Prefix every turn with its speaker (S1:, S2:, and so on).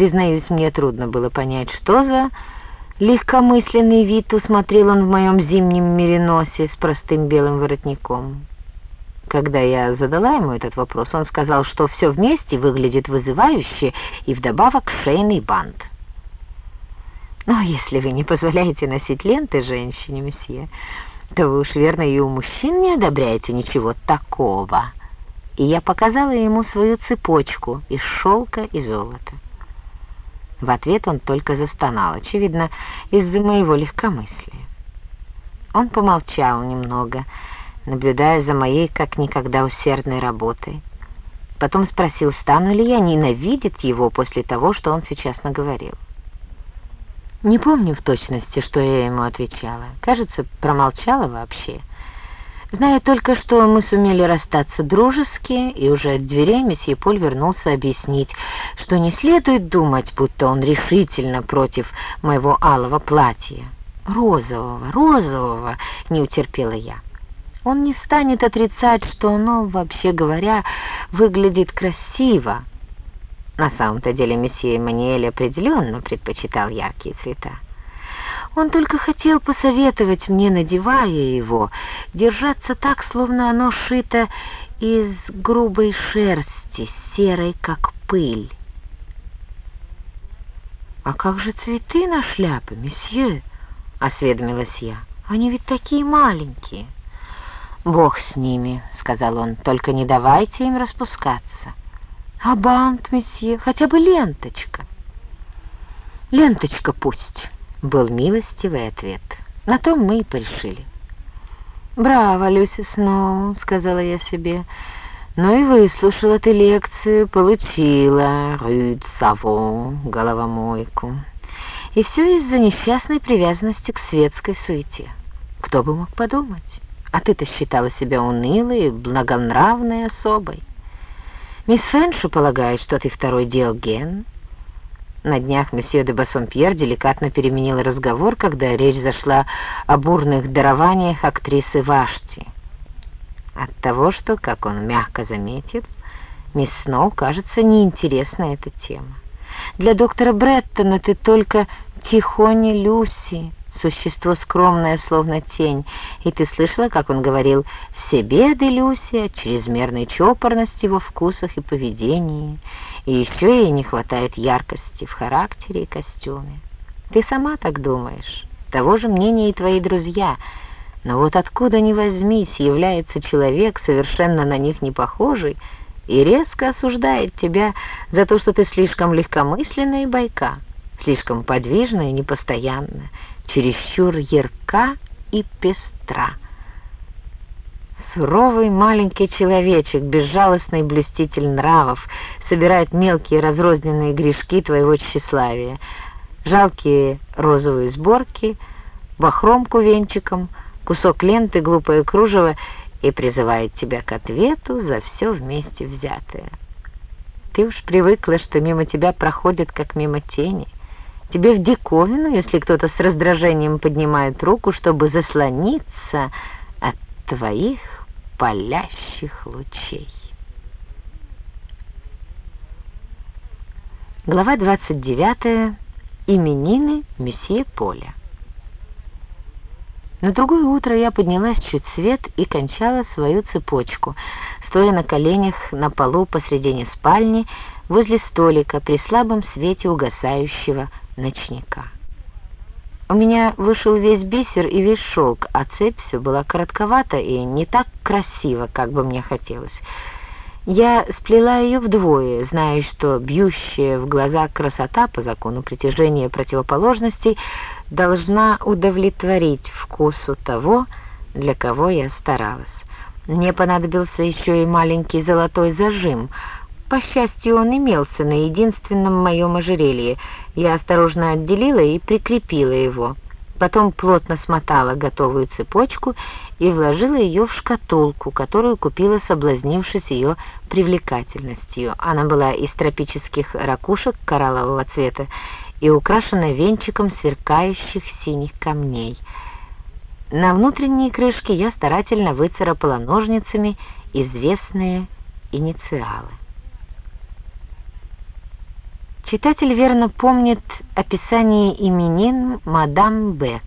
S1: Признаюсь, мне трудно было понять, что за легкомысленный вид усмотрел он в моем зимнем мериносе с простым белым воротником. Когда я задала ему этот вопрос, он сказал, что все вместе выглядит вызывающе и вдобавок шейный бант. Но если вы не позволяете носить ленты женщине, месье, то вы уж верно и у мужчин не одобряете ничего такого. И я показала ему свою цепочку из шелка и золота. В ответ он только застонал, очевидно, из-за моего легкомыслия. Он помолчал немного, наблюдая за моей как никогда усердной работой. Потом спросил, стану ли я ненавидеть его после того, что он сейчас наговорил. Не помню в точности, что я ему отвечала. Кажется, промолчала вообще. Знаю только, что мы сумели расстаться дружески, и уже от дверей месье Поль вернулся объяснить, что не следует думать, будто он решительно против моего алого платья. «Розового, розового!» — не утерпела я. Он не станет отрицать, что оно, вообще говоря, выглядит красиво. На самом-то деле месье Эммануэль определенно предпочитал яркие цвета. Он только хотел посоветовать мне, надевая его, держаться так, словно оно шито из грубой шерсти, серой, как пыль. «А как же цветы на шляпе, месье?» — осведомилась я. «Они ведь такие маленькие». «Бог с ними», — сказал он, — «только не давайте им распускаться». «А бант, месье, хотя бы ленточка». «Ленточка пусть» был милостивый ответ. На том мы и порешили. «Браво, Люси Сноу», — сказала я себе. «Ну и выслушала ты лекцию, получила рюд головомойку. И все из-за несчастной привязанности к светской суете. Кто бы мог подумать? А ты-то считала себя унылой благонравной особой. Мисс Фэншу полагает, что ты второй Диоген». На днях месье де Бассомпьер деликатно переменил разговор, когда речь зашла о бурных дарованиях актрисы Вашти. От того, что, как он мягко заметил, мисс Сноу кажется неинтересна эта тема. Для доктора Бреттона ты только тихоня Люси, существо скромное, словно тень, и ты слышала, как он говорил «все беды Люси от чрезмерной чопорности во вкусах и поведении», и еще ей не хватает яркости в характере и костюме. Ты сама так думаешь, того же мнения и твои друзья, но вот откуда ни возьмись, является человек, совершенно на них не похожий, и резко осуждает тебя за то, что ты слишком легкомысленна и байка, слишком подвижна и непостоянна, чересчур ярка и пестра. Суровый маленький человечек, безжалостный блюститель нравов, собирает мелкие разрозненные грешки твоего тщеславия, жалкие розовые сборки, бахромку венчиком, кусок ленты, глупое кружево и призывает тебя к ответу за все вместе взятое. Ты уж привыкла, что мимо тебя проходят, как мимо тени. Тебе в диковину, если кто-то с раздражением поднимает руку, чтобы заслониться от твоих палящих лучей. Глава 29. Именины месье Поля. На другое утро я поднялась чуть свет и кончала свою цепочку, стоя на коленях на полу посредине спальни возле столика при слабом свете угасающего ночника. У меня вышел весь бисер и весь шелк, а цепь все была коротковата и не так красиво, как бы мне хотелось. Я сплела ее вдвое, зная, что бьющая в глаза красота по закону притяжения противоположностей должна удовлетворить вкусу того, для кого я старалась. Мне понадобился еще и маленький золотой зажим — по счастью, он имелся на единственном моем ожерелье. Я осторожно отделила и прикрепила его. Потом плотно смотала готовую цепочку и вложила ее в шкатулку, которую купила, соблазнившись ее привлекательностью. Она была из тропических ракушек кораллового цвета и украшена венчиком сверкающих синих камней. На внутренней крышке я старательно выцарапала ножницами известные инициалы. Читатель верно помнит описание именин мадам Бек.